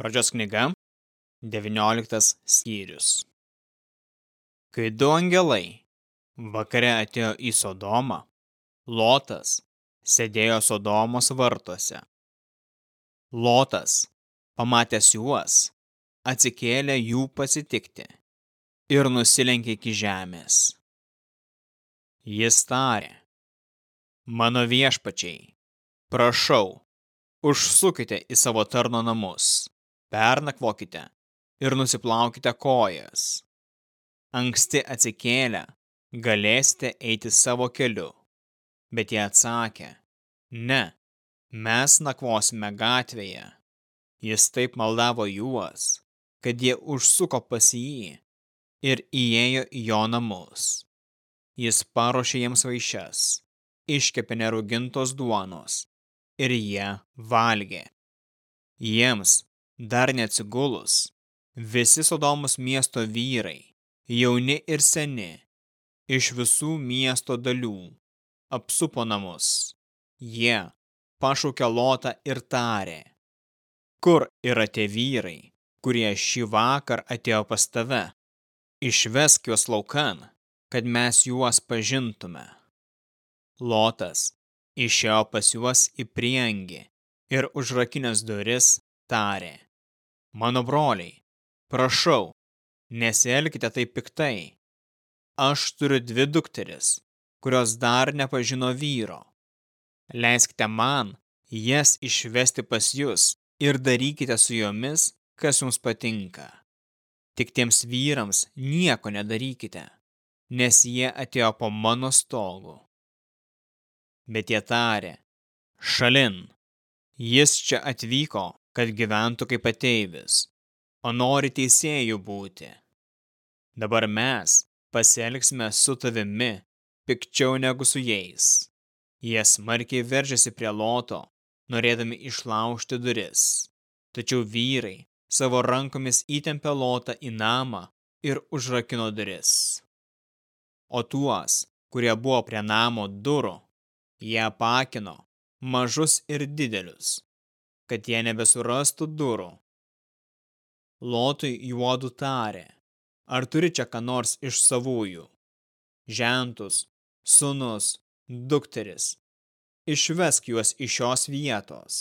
Pradžios knyga, 19 skyrius. Kai du angelai vakare atėjo į Sodomą, Lotas sėdėjo Sodomos vartuose. Lotas, pamatęs juos, atsikėlė jų pasitikti ir nusilenkė iki žemės. Jis tarė, mano viešpačiai, prašau, užsukite į savo tarno namus pernakvokite ir nusiplaukite kojas. Anksti atsikėlę galėsite eiti savo keliu. Bet jie atsakė, ne, mes nakvosime gatvėje. Jis taip maldavo juos, kad jie užsuko pas jį ir įėjo į jo namus. Jis paruošė jiems vaišes, iškepė nerugintos duonos ir jie valgė. Jiems Dar neatsigulus, visi Sodomos miesto vyrai, jauni ir seni, iš visų miesto dalių, apsupo namus. Jie pašaukė Lotą ir tarė, kur yra tie vyrai, kurie šį vakar atėjo pas tave. Išvesk juos laukan, kad mes juos pažintume. Lotas išėjo pas juos į priengį ir užrakinęs duris tarė. Mano broliai, prašau, nesielkite taip piktai. Aš turiu dvi dukteris, kurios dar nepažino vyro. Leiskite man jas išvesti pas jūs ir darykite su jomis, kas jums patinka. Tik tiems vyrams nieko nedarykite, nes jie atėjo po mano stogu. Bet jie tarė, šalin, jis čia atvyko kad gyventų kaip ateivis, o nori teisėjų būti. Dabar mes pasielgsime su tavimi pikčiau negu su jais. Jie smarkiai veržėsi prie loto, norėdami išlaužti duris. Tačiau vyrai savo rankomis įtempė lotą į namą ir užrakino duris. O tuos, kurie buvo prie namo durų, jie apakino mažus ir didelius, kad jie nebesurastų durų. Lotui juodu tarė, ar turi čia ką nors iš savųjų? Žentus, sunus, dukteris, išvesk juos iš šios vietos.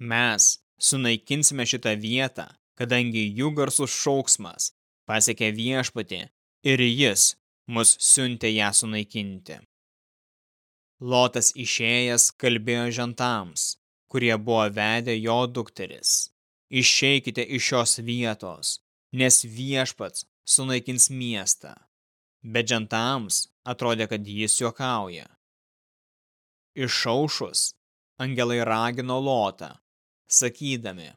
Mes sunaikinsime šitą vietą, kadangi jų garsus šauksmas pasiekė viešpatį ir jis mus siuntė ją sunaikinti. Lotas išėjęs kalbėjo žentams, kurie buvo vedę jo dukteris. Išeikite iš šios vietos, nes viešpats sunaikins miestą. Bet džentams atrodė, kad jis juokauja. Išaušus, angelai ragino lotą, sakydami,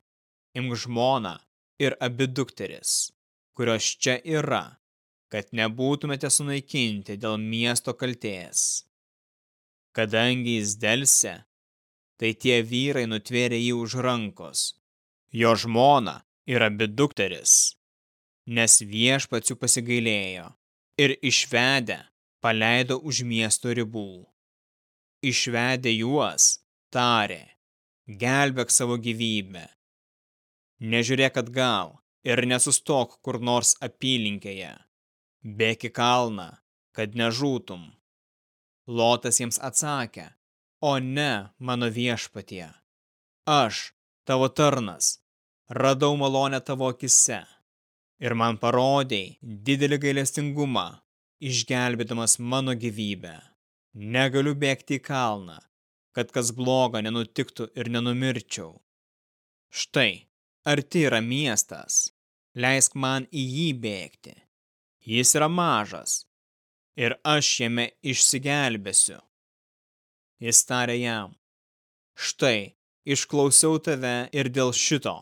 imk žmoną ir abi dukteris, kurios čia yra, kad nebūtumėte sunaikinti dėl miesto kaltės. Kadangi jis dėlse, tai tie vyrai nutvėrė jį už rankos, jo žmona ir abi dukteris, nes viešpats jų pasigailėjo ir išvedę paleido už miesto ribų. Išvedę juos, tarė, gelbėk savo gyvybę. Nežiūrėk atgal ir nesustok kur nors apylinkėje. Bėk į kalną, kad nežūtum. Lotas jiems atsakė, O ne, mano viešpatie. Aš, tavo tarnas, radau malonę tavo akise ir man parodėjai didelį gailestingumą, išgelbėdamas mano gyvybę. Negaliu bėgti į kalną, kad kas bloga nenutiktų ir nenumirčiau. Štai, arti yra miestas, leisk man į jį bėgti. Jis yra mažas ir aš jame išsigelbėsiu. Jis tarė jam, štai, išklausiau tave ir dėl šito.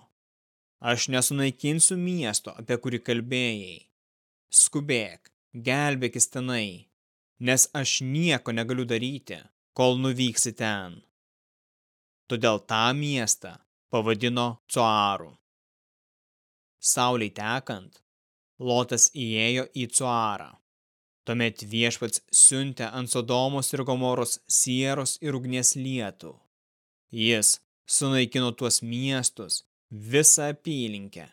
Aš nesunaikinsiu miesto, apie kurį kalbėjai. Skubėk, gelbėkis tenai, nes aš nieko negaliu daryti, kol nuvyksi ten. Todėl tą miestą pavadino Coaru. Sauliai tekant, Lotas įėjo į Coarą. Tuomet viešpats siuntė ant Sodomos ir Gomoros sieros ir ugnies lietų. Jis sunaikino tuos miestus visą apylinkę,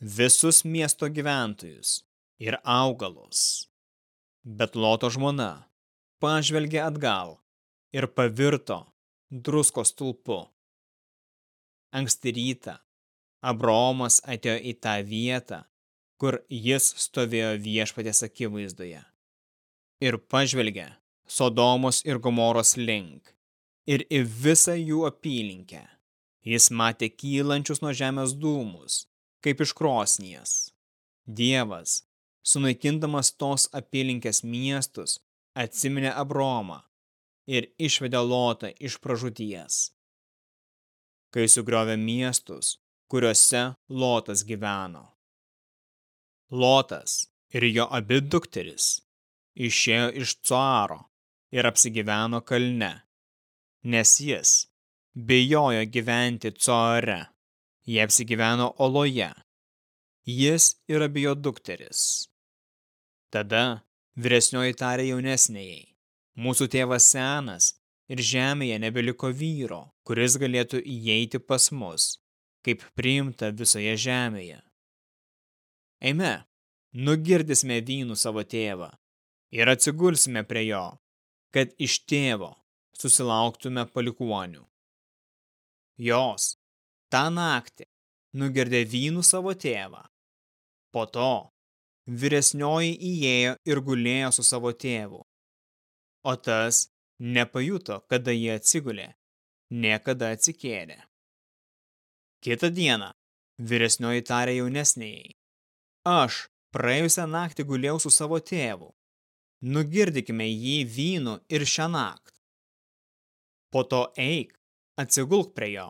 visus miesto gyventojus ir augalus. Bet Loto žmona pažvelgė atgal ir pavirto druskos tulpu. Anksti rytą Abraomas atėjo į tą vietą, kur jis stovėjo viešpatės akivaizdoje. Ir pažvelgė Sodomos ir Gomoros link ir į visą jų apylinkę. Jis matė kylančius nuo žemės dūmus, kaip iš krosnies. Dievas, sunaikindamas tos apylinkės miestus, atsiminė Abromą ir išvedė Lotą iš pražūties. Kai sugriovė miestus, kuriuose Lotas gyveno. Lotas ir jo abi dukteris išėjo iš Coaro ir apsigyveno kalne, nes jis bijojo gyventi Coare. Jie apsigyveno oloje. Jis ir abijo dukteris. Tada vyresnioji tarė jaunesnėjai. Mūsų tėvas senas ir žemėje nebeliko vyro, kuris galėtų įeiti pas mus kaip priimta visoje žemėje. Eime, nugirdysime vynų savo tėvą ir atsigulsime prie jo, kad iš tėvo susilauktume palikuonių. Jos tą naktį nugirdė vynų savo tėvą. Po to vyresnioji įėjo ir gulėjo su savo tėvu, o tas nepajuto, kada jie atsigulė, niekada atsikėlė. Kitą dieną vyresnioji tarė jaunesnėjai. Aš praėjusią naktį gulėjau su savo tėvu. Nugirdykime jį vynu ir šią naktį. Po to eik, atsigulk prie jo,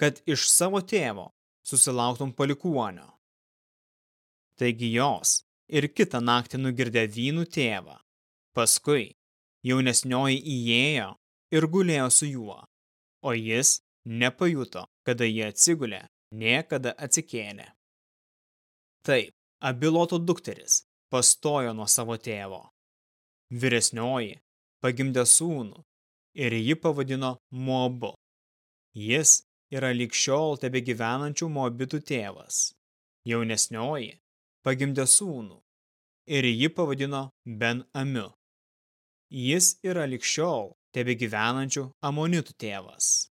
kad iš savo tėvo susilauktum palikuonio. Taigi jos ir kitą naktį nugirdė vynų tėvą. Paskui jaunesnioji įėjo ir gulėjo su juo, o jis nepajuto, kada jie atsigulė, niekada atsikėlė. Taip, abiloto dukteris pastojo nuo savo tėvo. Vyresnioji pagimdė sūnų ir jį pavadino Moabu. Jis yra likščiol tebe gyvenančių Moabitų tėvas. Jaunesnioji pagimdė sūnų ir jį pavadino Ben Amiu. Jis yra likščiol tebe gyvenančių Amonitų tėvas.